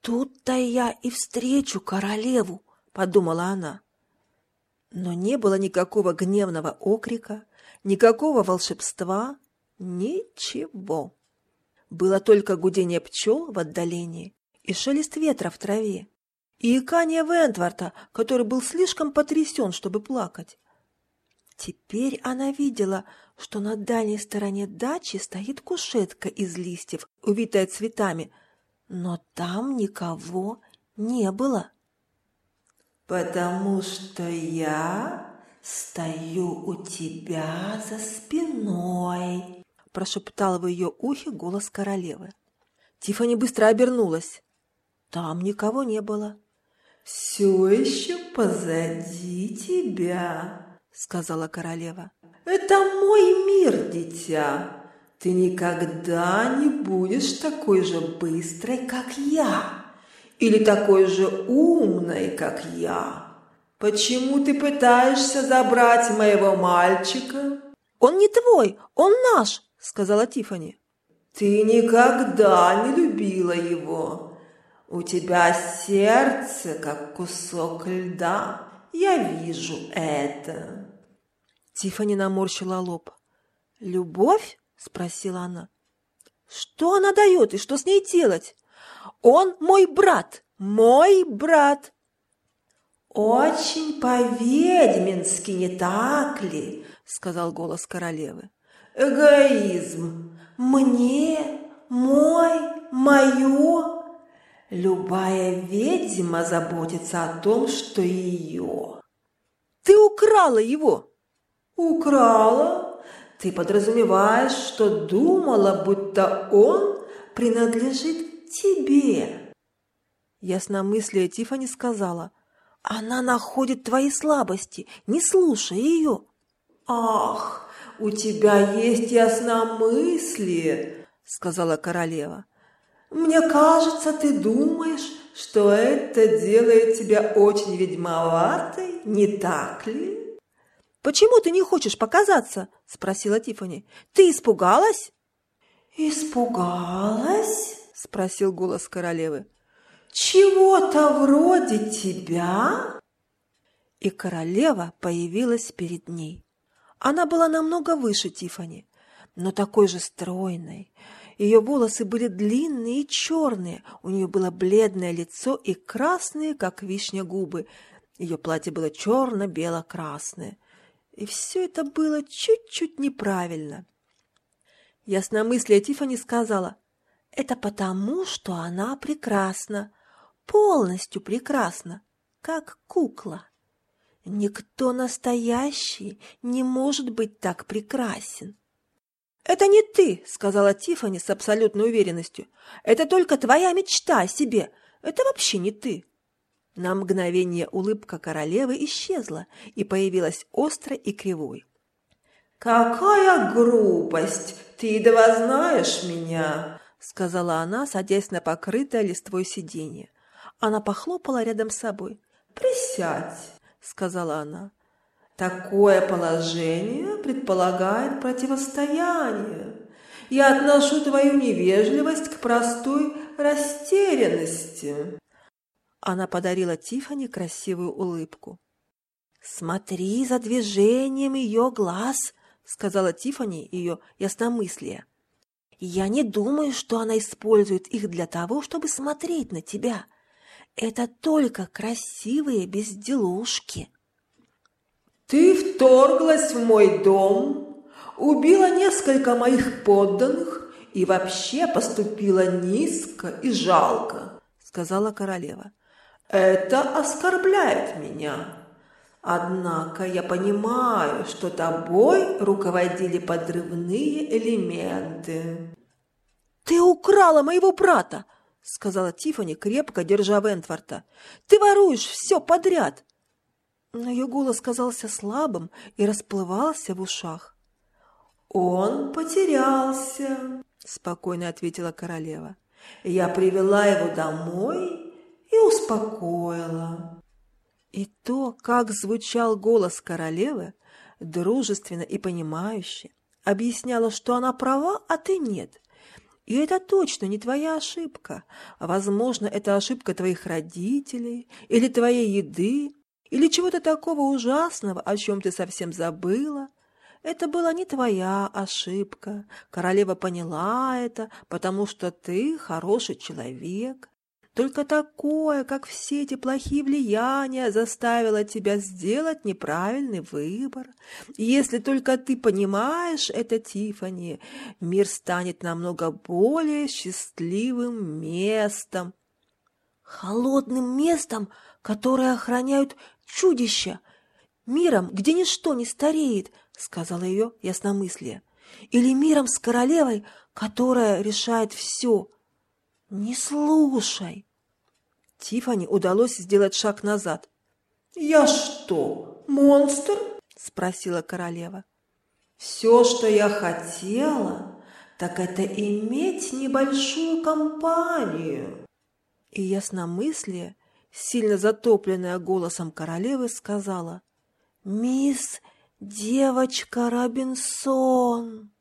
«Тут-то я и встречу королеву», — подумала она. Но не было никакого гневного окрика, никакого волшебства, ничего. Было только гудение пчел в отдалении и шелест ветра в траве, и икание Вентворта, который был слишком потрясен, чтобы плакать. Теперь она видела, что на дальней стороне дачи стоит кушетка из листьев, увитая цветами, но там никого не было. «Потому что я стою у тебя за спиной», прошептал в ее ухе голос королевы. Тифани быстро обернулась. Там никого не было. «Все еще позади тебя», — сказала королева. «Это мой мир, дитя. Ты никогда не будешь такой же быстрой, как я, или такой же умной, как я. Почему ты пытаешься забрать моего мальчика?» «Он не твой, он наш», — сказала Тифани. «Ты никогда не любила его. У тебя сердце, как кусок льда. Я вижу это». Тифани наморщила лоб. «Любовь?» — спросила она. «Что она дает и что с ней делать? Он мой брат, мой брат!» «Очень по-ведьмински, не так ли?» — сказал голос королевы. Эгоизм. Мне, мой, мое. Любая ведьма заботится о том, что ее. Ты украла его. Украла? Ты подразумеваешь, что думала, будто он принадлежит тебе. Ясномыслие Тифани сказала. Она находит твои слабости, не слушай ее. Ах, у тебя есть ясномыслие, сказала королева. Мне кажется, ты думаешь, что это делает тебя очень ведьмоватой, не так ли? Почему ты не хочешь показаться? спросила Тифани. Ты испугалась? Испугалась? спросил голос королевы. Чего-то вроде тебя? И королева появилась перед ней. Она была намного выше Тифани, но такой же стройной. Ее волосы были длинные и черные, у нее было бледное лицо и красные, как вишня, губы. Ее платье было черно-бело-красное. И все это было чуть-чуть неправильно. Ясномыслие Тифани сказала, «Это потому, что она прекрасна, полностью прекрасна, как кукла». Никто настоящий не может быть так прекрасен. «Это не ты», — сказала Тиффани с абсолютной уверенностью. «Это только твоя мечта о себе. Это вообще не ты». На мгновение улыбка королевы исчезла и появилась острой и кривой. «Какая грубость! Ты едва знаешь меня!» — сказала она, садясь на покрытое листвой сиденье. Она похлопала рядом с собой. «Присядь!» — сказала она. «Такое положение предполагает противостояние. Я отношу твою невежливость к простой растерянности». Она подарила Тифани красивую улыбку. «Смотри за движением ее глаз», — сказала Тифани ее ясномыслие. «Я не думаю, что она использует их для того, чтобы смотреть на тебя. Это только красивые безделушки. Ты вторглась в мой дом, убила несколько моих подданных и вообще поступила низко и жалко, сказала королева. Это оскорбляет меня. Однако я понимаю, что тобой руководили подрывные элементы. Ты украла моего брата, — сказала Тифани, крепко держа Вентворта. «Ты воруешь все подряд!» Но ее голос казался слабым и расплывался в ушах. «Он потерялся», — спокойно ответила королева. «Я привела его домой успокоила». И то, как звучал голос королевы, дружественно и понимающе, объясняло, что она права, а ты нет, И это точно не твоя ошибка. Возможно, это ошибка твоих родителей, или твоей еды, или чего-то такого ужасного, о чем ты совсем забыла. Это была не твоя ошибка. Королева поняла это, потому что ты хороший человек. Только такое, как все эти плохие влияния, заставило тебя сделать неправильный выбор. И если только ты понимаешь это, Тифани, мир станет намного более счастливым местом. Холодным местом, которое охраняют чудища, миром, где ничто не стареет, сказала ее ясномыслие, или миром с королевой, которая решает все. Не слушай. Тифани удалось сделать шаг назад. «Я что, монстр?» – спросила королева. «Все, что я хотела, так это иметь небольшую компанию». И ясномыслие, сильно затопленное голосом королевы, сказала «Мисс девочка Робинсон».